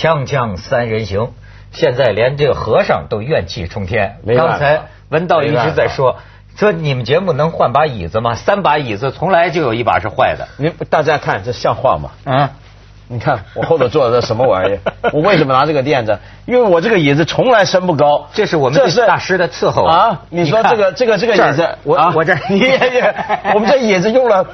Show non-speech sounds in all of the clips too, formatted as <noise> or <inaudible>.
锵锵三人行，现在连这个和尚都怨气冲天。刚才文道一直在说，说你们节目能换把椅子吗？三把椅子从来就有一把是坏的。你大家看这像话吗？嗯，你看我后头坐的这什么玩意儿？<laughs> 我为什么拿这个垫子？因为我这个椅子从来升不高。这是我们这是大师的伺候啊！你说这个这个这个椅子，我我这你也也，我们这椅子用了。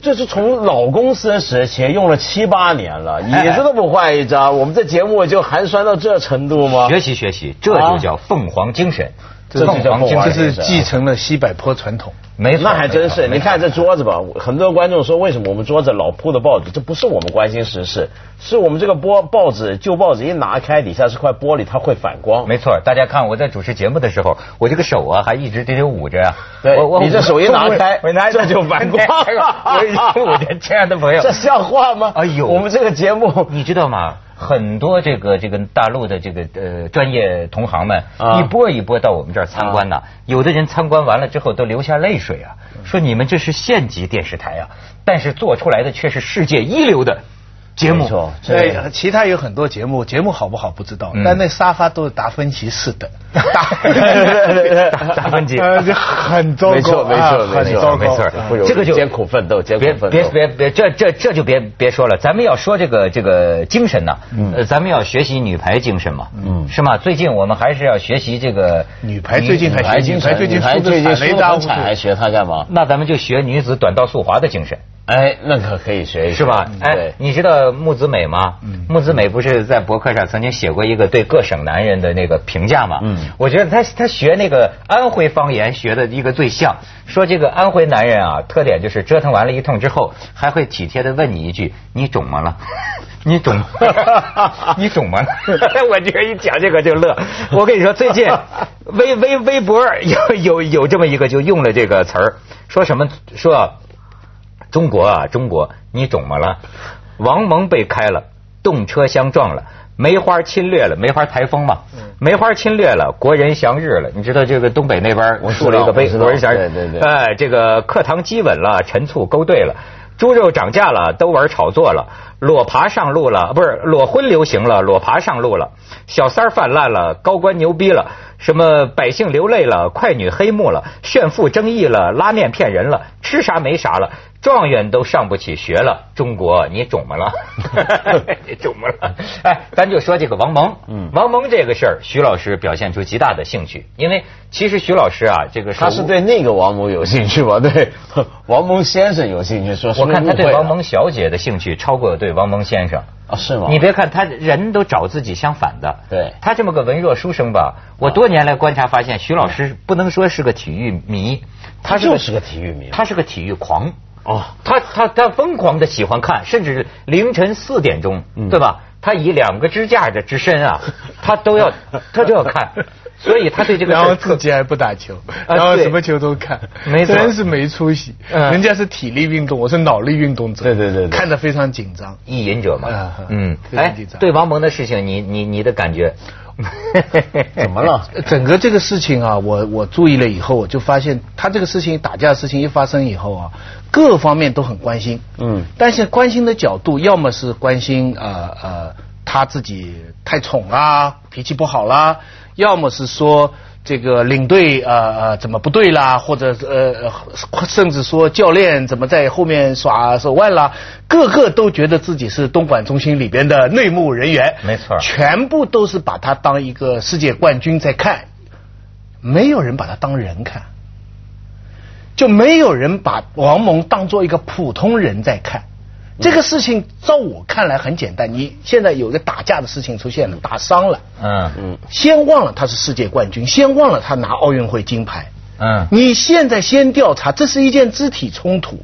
这是从老公司时期用了七八年了，椅子都不换一张，我们这节目就寒酸到这程度吗？学习学习，这就叫凤凰精神。凤凰精神是继承了西柏坡传统。没错，那还真是。你看这桌子吧，很多观众说为什么我们桌子老铺的报纸？这不是我们关心时事，是我们这个播报纸旧报纸一拿开，底下是块玻璃，它会反光。没错，大家看我在主持节目的时候，我这个手啊还一直得得捂着呀。对，你这手一拿开，我拿这就反光。<laughs> 我的亲爱的朋友，<laughs> 这像话吗？哎呦，我们这个节目你知道吗？很多这个这个大陆的这个呃专业同行们一波一波到我们这儿参观呢，有的人参观完了之后都流下泪水啊，说你们这是县级电视台啊，但是做出来的却是世界一流的。节目。对，其他有很多节目，节目好不好不知道，但那沙发都是达芬奇式的，<laughs> 达达芬奇。很糟糕，没错没错没错没错，这个就艰苦奋斗，艰苦奋斗，别别别，这这这就别别说了，咱们要说这个这个精神呐，呃，咱们要学习女排精神嘛，嗯，是吗？最近我们还是要学习这个女排，最近还学女排最近最近输的惨，还学她干嘛？那咱们就学女子短道速滑的精神。哎，那可可以学一学，是吧？哎，你知道木子美吗？木子美不是在博客上曾经写过一个对各省男人的那个评价吗？嗯，我觉得他他学那个安徽方言学的一个最像，说这个安徽男人啊，特点就是折腾完了一通之后，还会体贴的问你一句：“你肿么了？<laughs> 你肿？<laughs> 你肿么了？” <laughs> 我觉得一讲这个就乐。我跟你说，最近微微微博有有有这么一个就用了这个词儿，说什么说。中国啊，中国，你肿么了？王蒙被开了，动车相撞了，梅花侵略了，梅花台风嘛，梅花侵略了，国人祥日了。你知道这个东北那边我竖了一个碑，国人祥日。对对对。哎，这个课堂基稳了，陈醋勾兑了，猪肉涨价了，都玩炒作了，裸爬上路了，不是裸婚流行了，裸爬上路了，小三儿泛滥了，高官牛逼了，什么百姓流泪了，快女黑幕了，炫富争议了，拉面骗人了，吃啥没啥了。状元都上不起学了，中国你肿么了？你肿么了？哎，咱就说这个王蒙，嗯，王蒙这个事儿，徐老师表现出极大的兴趣，因为其实徐老师啊，这个他是对那个王蒙有兴趣吧？<laughs> 对，王蒙先生有兴趣，说我看他对王蒙小姐的兴趣超过对王蒙先生啊？是吗？你别看他人都找自己相反的，对，他这么个文弱书生吧，我多年来观察发现，徐老师不能说是个体育迷，他就是个体育迷，他是个体育狂。哦，他他他疯狂的喜欢看，甚至凌晨四点钟，对吧？他以两个支架的之身啊，<laughs> 他都要他都要看，所以他对这个然后自己还不打球，然后什么球都看，没，真是没出息。人家是体力运动，我是脑力运动者，对对对，看得非常紧张，意淫者嘛，嗯，哎，对王蒙的事情，你你你的感觉？<laughs> 怎么了？<laughs> 整个这个事情啊，我我注意了以后，我就发现他这个事情打架的事情一发生以后啊，各方面都很关心。嗯，但是关心的角度，要么是关心呃呃他自己太宠啦，脾气不好啦，要么是说。这个领队呃呃怎么不对啦？或者呃甚至说教练怎么在后面耍手腕啦？个个都觉得自己是东莞中心里边的内幕人员，没错，全部都是把他当一个世界冠军在看，没有人把他当人看，就没有人把王蒙当做一个普通人在看。这个事情，照我看来很简单。你现在有个打架的事情出现了，打伤了，嗯嗯，先忘了他是世界冠军，先忘了他拿奥运会金牌，嗯，你现在先调查，这是一件肢体冲突，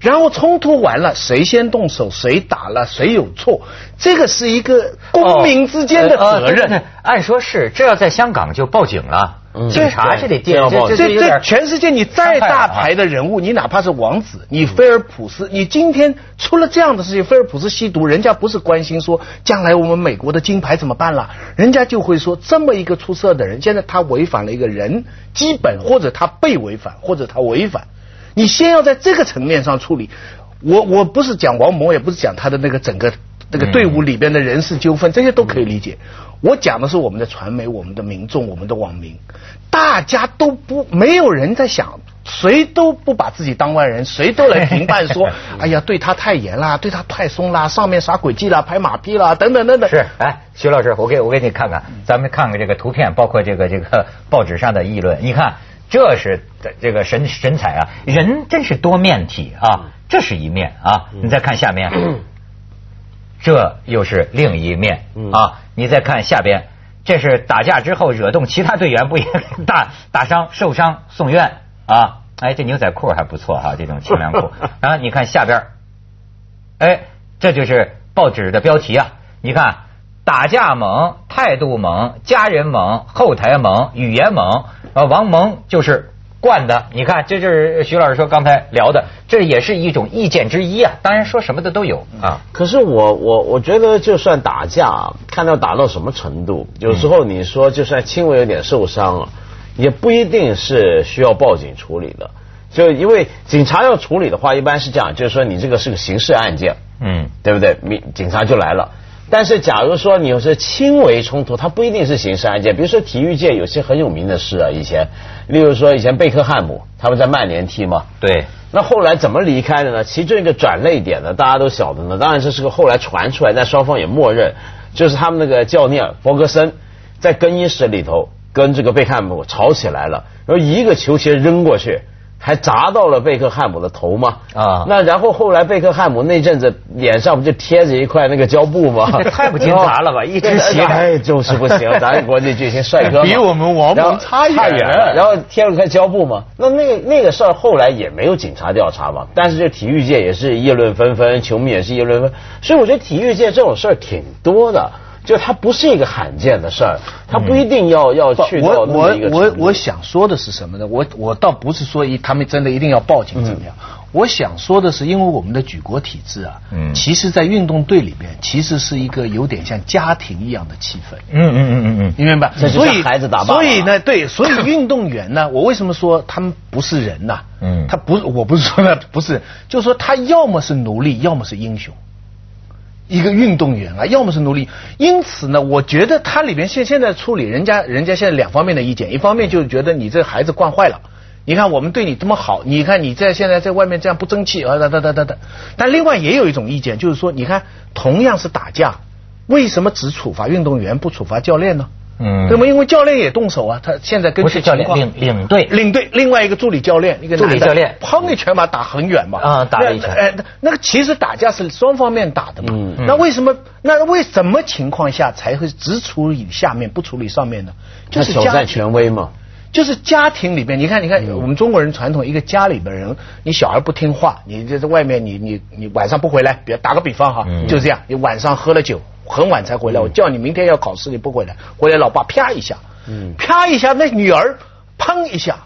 然后冲突完了，谁先动手，谁打了，谁有错，这个是一个公民之间的责任。按说是，这要在香港就报警了。警察是得电这这这全世界你再大牌的人物，你哪怕是王子，你菲尔普斯，你今天出了这样的事情，菲尔普斯吸毒，人家不是关心说将来我们美国的金牌怎么办了，人家就会说这么一个出色的人，现在他违反了一个人基本，或者他被违反，或者他违反，你先要在这个层面上处理。我我不是讲王蒙，也不是讲他的那个整个那个队伍里边的人事纠纷，这些都可以理解。我讲的是我们的传媒、我们的民众、我们的网民，大家都不没有人在想，谁都不把自己当外人，谁都来评判说，<laughs> 哎呀，对他太严啦，对他太松啦，上面耍诡计啦，拍马屁啦，等等等等。是，哎，徐老师，我给我给你看看，咱们看看这个图片，包括这个这个报纸上的议论，你看，这是这个神神采啊，人真是多面体啊，这是一面啊，你再看下面。<clears throat> 这又是另一面啊！你再看下边，这是打架之后惹动其他队员，不也打打伤、受伤送院啊？哎，这牛仔裤还不错哈，这种清凉裤。<laughs> 然后你看下边，哎，这就是报纸的标题啊！你看，打架猛，态度猛，家人猛，后台猛，语言猛，啊，王蒙就是。惯的，你看，这就是徐老师说刚才聊的，这也是一种意见之一啊。当然说什么的都有啊。可是我我我觉得，就算打架，看到打到什么程度，有时候你说就算轻微有点受伤了，也不一定是需要报警处理的。就因为警察要处理的话，一般是这样，就是说你这个是个刑事案件，嗯，对不对？警警察就来了。但是，假如说你有些轻微冲突，它不一定是刑事案件。比如说，体育界有些很有名的事啊，以前，例如说以前贝克汉姆他们在曼联踢嘛，对。那后来怎么离开的呢？其中一个转泪点呢，大家都晓得呢。当然这是个后来传出来，但双方也默认，就是他们那个教练弗格森在更衣室里头跟这个贝克汉姆吵起来了，然后一个球鞋扔过去。还砸到了贝克汉姆的头吗？啊，那然后后来贝克汉姆那阵子脸上不就贴着一块那个胶布吗？<laughs> 太不经杂了吧！一只鞋，哎，就是不行。咱 <laughs> 国内巨星帅哥比我们王蒙差差远了。然后贴了块胶布嘛，那那那个事儿后来也没有警察调查嘛。但是这体育界也是议论纷纷，球迷也是议论纷，所以我觉得体育界这种事儿挺多的。就它不是一个罕见的事儿，它不一定要要去到我我我我想说的是什么呢？我我倒不是说一他们真的一定要报警怎么样？我想说的是，因为我们的举国体制啊，嗯，其实，在运动队里面，其实是一个有点像家庭一样的气氛。嗯嗯嗯嗯嗯，你明白？所以孩子打所以呢，对，所以 <laughs> 运动员呢，我为什么说他们不是人呢？嗯，他不，我不是说呢，不是，就是说他要么是奴隶，要么是英雄。一个运动员啊，要么是奴隶，因此呢，我觉得他里边现现在处理人家人家现在两方面的意见，一方面就是觉得你这孩子惯坏了，你看我们对你这么好，你看你在现在在外面这样不争气啊，哒哒哒哒哒。但另外也有一种意见，就是说，你看同样是打架，为什么只处罚运动员不处罚教练呢？嗯，那么？因为教练也动手啊，他现在跟不是教练领领队。领队，另外一个助理教练，一个助理教练，砰一拳把打很远嘛，啊，打了一拳，哎，那个其实打架是双方面打的嘛，那为什么那为什么情况下才会只处理下面不处理上面呢？就是挑战权威嘛，就是家庭里边，你看你看我们中国人传统，一个家里边人，你小孩不听话，你这在外面你你你晚上不回来，比如打个比方哈，就这样，你晚上喝了酒。很晚才回来，我叫你明天要考试，你不回来，回来老爸啪一下，嗯，啪一下，那女儿砰一下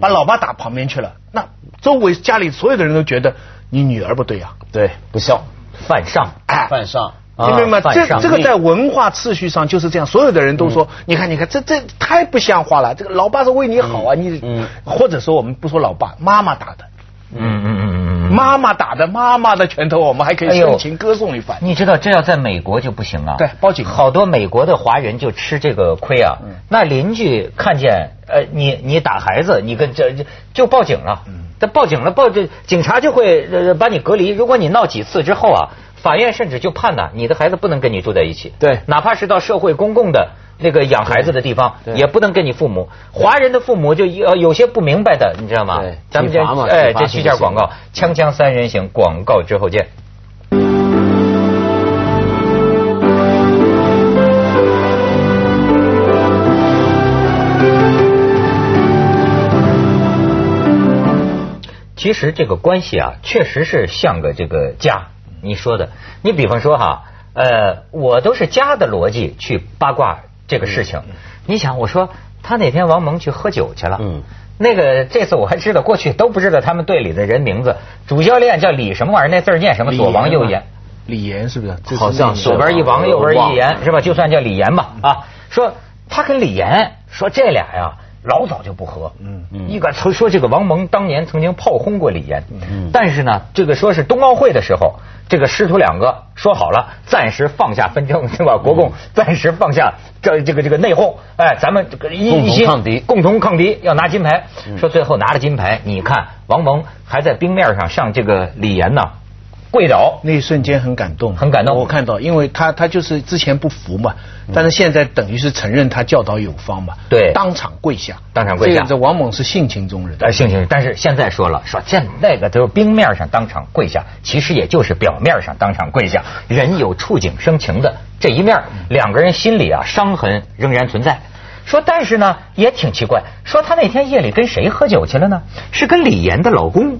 把老爸打旁边去了，那周围家里所有的人都觉得你女儿不对啊，对，不孝，犯上，哎，犯上，明白吗？这这个在文化次序上就是这样，所有的人都说，你看，你看，这这太不像话了，这个老爸是为你好啊，你，嗯，或者说我们不说老爸，妈妈打的，嗯嗯嗯。妈妈打的妈妈的拳头，我们还可以深情歌颂一番。你知道这要在美国就不行啊！对，报警。好多美国的华人就吃这个亏啊。那邻居看见呃你你打孩子，你跟这就报警了。他报警了，报这警察就会把你隔离。如果你闹几次之后啊，法院甚至就判呢，你的孩子不能跟你住在一起。对，哪怕是到社会公共的。那个养孩子的地方也不能跟你父母，华人的父母就有有些不明白的，你知道吗？咱们这哎，这去件广告，锵锵三人行，广告之后见。其实这个关系啊，确实是像个这个家。你说的，你比方说哈，呃，我都是家的逻辑去八卦。这个事情，你想，我说他哪天王蒙去喝酒去了？嗯，那个这次我还知道，过去都不知道他们队里的人名字。主教练叫李什么玩意儿？那字念什么？左王右言。李岩是不是？好像左边一王，右边一言，是吧？就算叫李岩吧。啊，说他跟李岩说这俩呀，老早就不和。嗯嗯，一个说说这个王蒙当年曾经炮轰过李岩，嗯，但是呢，这个说是冬奥会的时候，这个师徒两个说好了，暂时放下纷争，<laughs> 对吧？国共暂时放下这这个这个内讧，哎，咱们这个一心抗敌，共同抗敌，要拿金牌。说最后拿了金牌，你看王蒙还在冰面上向这个李岩呢。跪倒那一瞬间很感动，很感动。我看到，因为他他就是之前不服嘛，但是现在等于是承认他教导有方嘛，对，当场跪下，当场跪下。这王猛是性情中人，呃，性情。但是现在说了，说现那个都是冰面上当场跪下，其实也就是表面上当场跪下。人有触景生情的这一面，两个人心里啊伤痕仍然存在。说但是呢也挺奇怪，说他那天夜里跟谁喝酒去了呢？是跟李岩的老公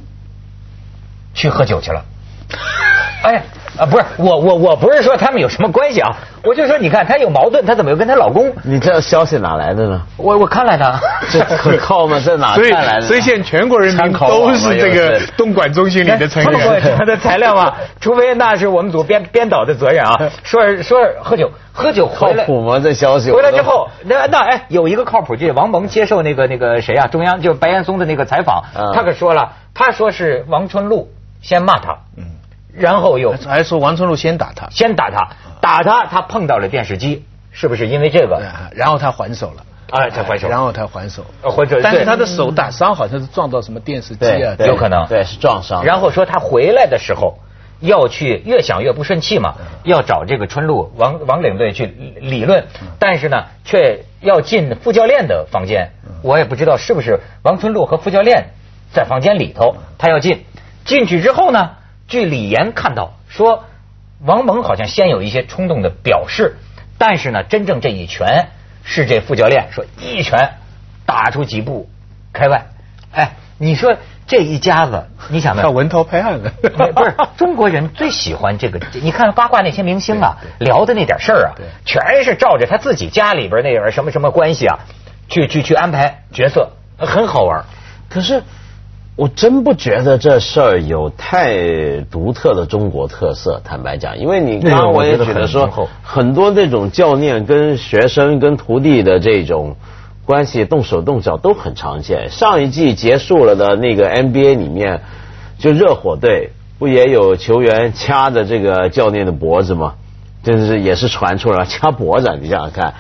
去喝酒去了。<laughs> 哎啊，不是我我我不是说他们有什么关系啊，我就说你看她有矛盾，她怎么又跟她老公？你这消息哪来的呢？我我看来的，<laughs> 这可靠吗？在哪 <laughs> 看来的？所以现在全国人民都是这个东莞中心里的成员。他的材料嘛，除非那是我们组编编导的责任啊。说说喝酒喝酒靠谱吗？这消息回来之后，那那哎，有一个靠谱，就是王蒙接受那个那个谁啊，中央就白岩松的那个采访，他可说了，他说是王春露先骂他，嗯。然后又还说王春露先打他，先打他，打他，他碰到了电视机，是不是因为这个？然后他还手了，哎，他还手，然后他还手，还手但是他的手打伤好像是撞到什么电视机啊，有可能，对，是撞伤。然后说他回来的时候要去，越想越不顺气嘛，要找这个春露王王领队去理论，但是呢，却要进副教练的房间，我也不知道是不是王春露和副教练在房间里头，他要进，进去之后呢？据李岩看到说，王蒙好像先有一些冲动的表示，但是呢，真正这一拳是这副教练说一拳打出几步开外。哎，你说这一家子，你想呢？他文涛拍案的，<laughs> 不是中国人最喜欢这个？你看八卦那些明星啊，聊的那点事儿啊，全是照着他自己家里边那点什么什么关系啊，去去去安排角色，很好玩。可是。我真不觉得这事儿有太独特的中国特色。坦白讲，因为你刚刚我也觉得说，很多那种教练跟学生跟徒弟的这种关系，动手动脚都很常见。上一季结束了的那个 NBA 里面，就热火队不也有球员掐着这个教练的脖子吗？就是也是传出来掐脖子，你想想看，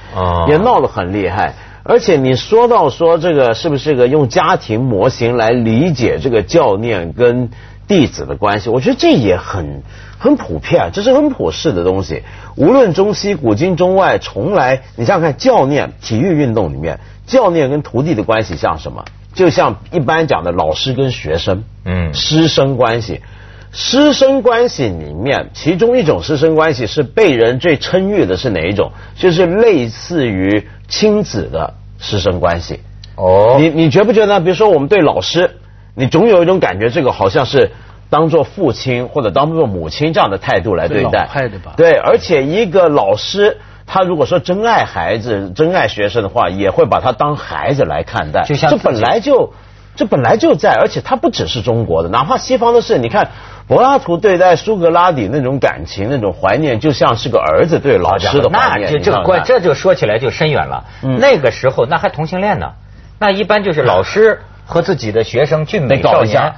也闹得很厉害。而且你说到说这个是不是个用家庭模型来理解这个教练跟弟子的关系？我觉得这也很很普遍，这是很普世的东西。无论中西古今中外，从来你想想看，教练体育运动里面，教练跟徒弟的关系像什么？就像一般讲的老师跟学生，嗯，师生关系。师生关系里面，其中一种师生关系是被人最称誉的，是哪一种？就是类似于亲子的师生关系。哦，你你觉不觉得？比如说，我们对老师，你总有一种感觉，这个好像是当做父亲或者当做母亲这样的态度来对待。派的吧对，而且一个老师，他如果说真爱孩子、真爱学生的话，也会把他当孩子来看待。就像这本来就这本来就在，而且它不只是中国的，哪怕西方的事，你看。柏拉图对待苏格拉底那种感情、那种怀念，就像是个儿子对老师的怀念。那这关这就说起来就深远了。那个时候那还同性恋呢，那一般就是老师和自己的学生俊美少年。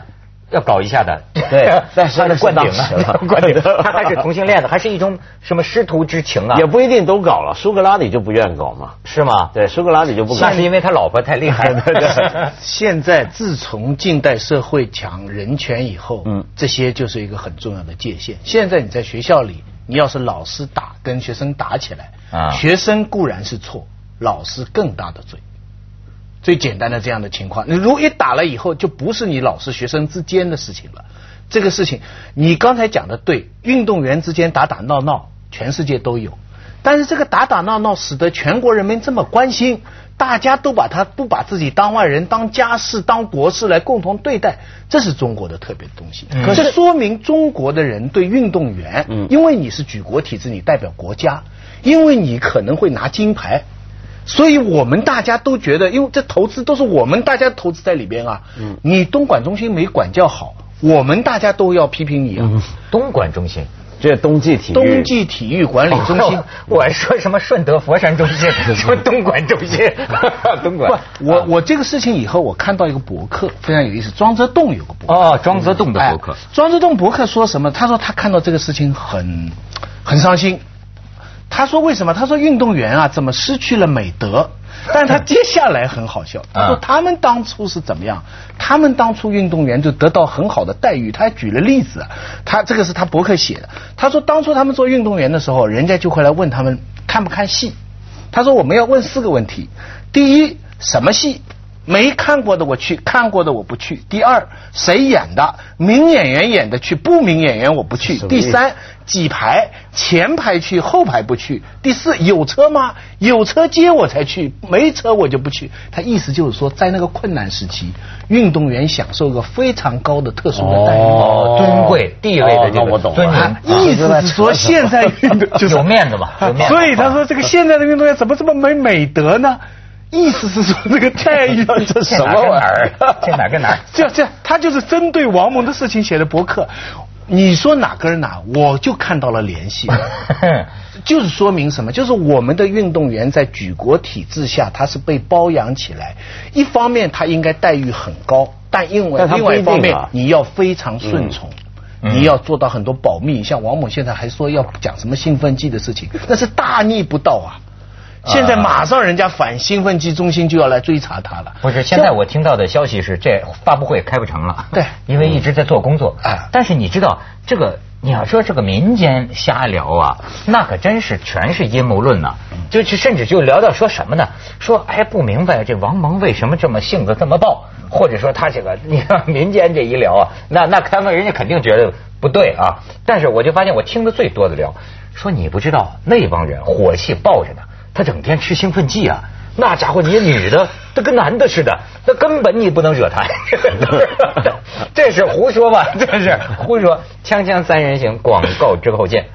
要搞一下的，对，<laughs> 但是他是灌顶了，灌顶，<laughs> 他还是同性恋的，还是一种什么师徒之情啊？也不一定都搞了，苏格拉底就不愿搞嘛，是吗？对，苏格拉底就不搞，那是因为他老婆太厉害了。<laughs> 现在自从近代社会讲人权以后，嗯，这些就是一个很重要的界限。现在你在学校里，你要是老师打跟学生打起来，啊，学生固然是错，老师更大的罪。最简单的这样的情况，你如果一打了以后，就不是你老师学生之间的事情了。这个事情，你刚才讲的对，运动员之间打打闹闹，全世界都有。但是这个打打闹闹使得全国人民这么关心，大家都把他不把自己当外人、当家事、当国事来共同对待，这是中国的特别的东西。可是说明中国的人对运动员，因为你是举国体制，你代表国家，因为你可能会拿金牌。所以我们大家都觉得，因为这投资都是我们大家投资在里边啊。嗯。你东莞中心没管教好，我们大家都要批评你啊。东莞中心，这冬季体育冬季体育管理中心。<laughs> 我说什么顺德佛山中心，<laughs> 什么东莞中心，<laughs> 东莞。不，我我这个事情以后我看到一个博客非常有意思，庄则栋有个博客。哦，庄则栋的博客。庄则栋博客说什么？他说他看到这个事情很很伤心。他说为什么？他说运动员啊，怎么失去了美德？<laughs> 但他接下来很好笑，他说他们当初是怎么样？他们当初运动员就得到很好的待遇。他还举了例子，他这个是他博客写的。他说当初他们做运动员的时候，人家就会来问他们看不看戏。他说我们要问四个问题：第一，什么戏？没看过的我去，看过的我不去。第二，谁演的？名演员演的去，不名演员我不去。第三，几排？前排去，后排不去。第四，有车吗？有车接我才去，没车我就不去。他意思就是说，在那个困难时期，运动员享受个非常高的特殊的待遇，尊贵地位的这个尊严。意思是说，<laughs> 现在运动就是有面子嘛，有面子。所以他说，这个现在的运动员怎么这么没美德呢？意思是说这个待遇这什么玩意儿？这哪跟哪？这这他 <laughs> 就是针对王蒙的事情写的博客。你说哪跟哪？我就看到了联系，<laughs> 就是说明什么？就是我们的运动员在举国体制下，他是被包养起来。一方面他应该待遇很高，但因为另外一方面你要非常顺从，你要做到很多保密。像王某现在还说要讲什么兴奋剂的事情，那是大逆不道啊！现在马上人家反兴奋剂中心就要来追查他了。不是，现在我听到的消息是这发布会开不成了。对，因为一直在做工作。啊，但是你知道这个，你要说这个民间瞎聊啊，那可真是全是阴谋论呐。就是甚至就聊到说什么呢？说哎不明白这王蒙为什么这么性子这么暴，或者说他这个你看民间这一聊啊，那那他们人家肯定觉得不对啊。但是我就发现我听的最多的聊，说你不知道那帮人火气爆着呢。他整天吃兴奋剂啊，那家伙你女的，他跟男的似的，那根本你不能惹他。<laughs> 这是胡说吧？<laughs> 这是胡说。锵锵三人行，广告之后见。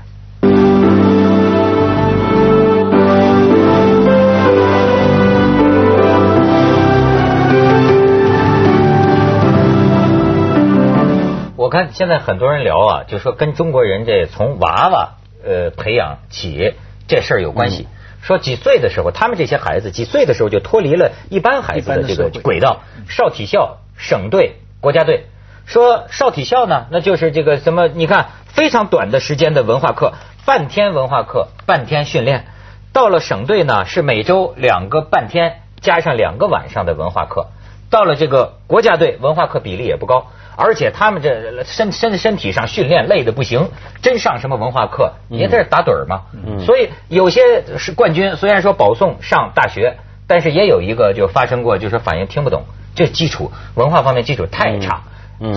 我看现在很多人聊啊，就说跟中国人这从娃娃呃培养起这事儿有关系。说几岁的时候，他们这些孩子几岁的时候就脱离了一般孩子的这个轨道，少体校、省队、国家队。说少体校呢，那就是这个什么？你看非常短的时间的文化课，半天文化课，半天训练。到了省队呢，是每周两个半天加上两个晚上的文化课。到了这个国家队，文化课比例也不高。而且他们这身身身体上训练累的不行，真上什么文化课也在这打盹儿嘛。所以有些是冠军，虽然说保送上大学，但是也有一个就发生过，就是反应听不懂，这基础文化方面基础太差。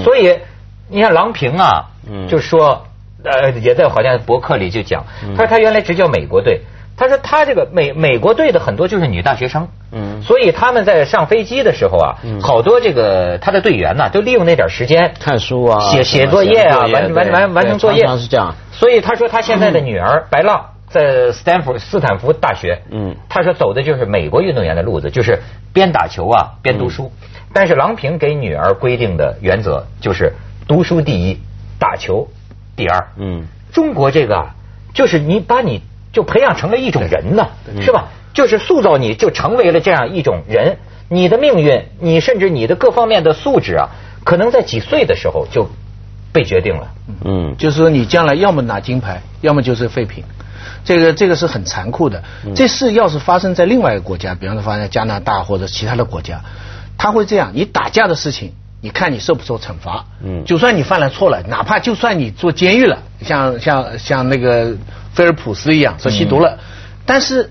所以你看郎平啊，就说呃也在好像博客里就讲，他说他原来执教美国队。他说他这个美美国队的很多就是女大学生，嗯，所以他们在上飞机的时候啊，好多这个他的队员呢，都利用那点时间看书啊，写写作业啊，完完完完成作业，是这样。所以他说他现在的女儿白浪在斯坦福斯坦福大学，嗯，他说走的就是美国运动员的路子，就是边打球啊边读书。但是郎平给女儿规定的原则就是读书第一，打球第二。嗯，中国这个就是你把你。就培养成了一种人呢，是吧？就是塑造你就成为了这样一种人，你的命运，你甚至你的各方面的素质啊，可能在几岁的时候就被决定了。嗯，就是说你将来要么拿金牌，要么就是废品。这个这个是很残酷的。这事要是发生在另外一个国家，比方说发生在加拿大或者其他的国家，他会这样：你打架的事情，你看你受不受惩罚？嗯，就算你犯了错了，哪怕就算你坐监狱了，像像像那个。菲尔普斯一样说吸毒了，但是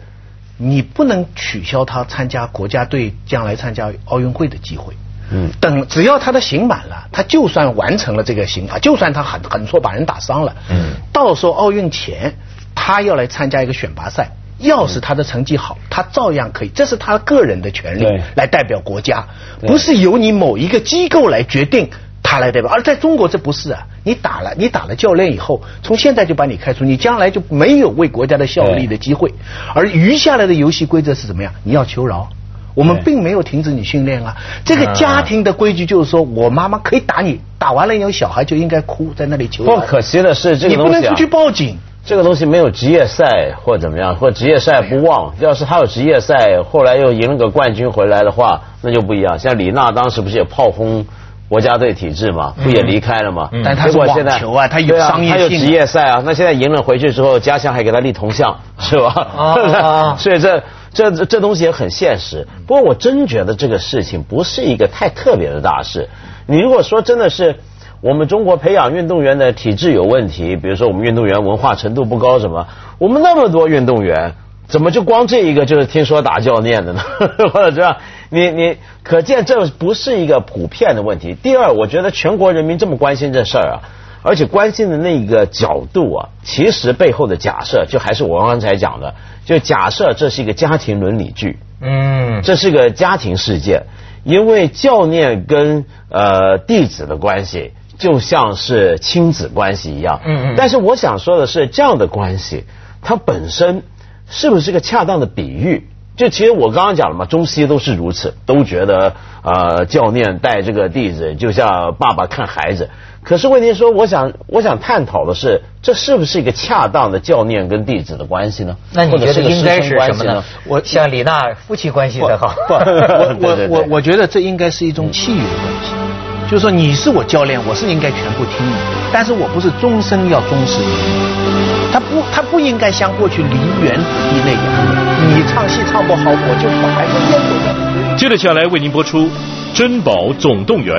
你不能取消他参加国家队将来参加奥运会的机会。嗯，等只要他的刑满了，他就算完成了这个刑罚，就算他很很错把人打伤了，嗯，到时候奥运前他要来参加一个选拔赛，要是他的成绩好，他照样可以，这是他个人的权利，来代表国家，不是由你某一个机构来决定。他来代表，而在中国这不是啊！你打了，你打了教练以后，从现在就把你开除，你将来就没有为国家的效力的机会。而余下来的游戏规则是怎么样？你要求饶，我们并没有停止你训练啊。这个家庭的规矩就是说，我妈妈可以打你，打完了以后，小孩就应该哭在那里求饶。不可惜的是，这个东西你不能出去报警。这个东西没有职业赛或怎么样，或职业赛不旺。要是他有职业赛，后来又赢了个冠军回来的话，那就不一样。像李娜当时不是也炮轰国家队体制嘛，不也离开了嘛？但他是网球啊，他有商业性，他有职业赛啊。那现在赢了回去之后，家乡还给他立铜像，是吧？啊，<laughs> 所以这这这东西也很现实。不过我真觉得这个事情不是一个太特别的大事。你如果说真的是。我们中国培养运动员的体制有问题，比如说我们运动员文化程度不高，什么？我们那么多运动员，怎么就光这一个就是听说打教练的呢？<laughs> 或者这样，你你可见这不是一个普遍的问题。第二，我觉得全国人民这么关心这事儿啊，而且关心的那个角度啊，其实背后的假设就还是我刚才讲的，就假设这是一个家庭伦理剧，嗯，这是个家庭事件，因为教练跟呃弟子的关系。就像是亲子关系一样，嗯嗯。但是我想说的是，这样的关系，它本身是不是个恰当的比喻？就其实我刚刚讲了嘛，中西都是如此，都觉得呃教练带这个弟子就像爸爸看孩子。可是问题说，我想我想探讨的是，这是不是一个恰当的教练跟弟子的关系呢？那你觉得应该是什么呢？我像李娜夫妻关系的好，<laughs> 我我我我觉得这应该是一种契约关系。就是说，你是我教练，我是应该全部听你，但是我不是终身要忠实于你。他不，他不应该像过去梨园子弟那样，你唱戏唱不好，我就把孩子淹没掉。接着下来为您播出《珍宝总动员》。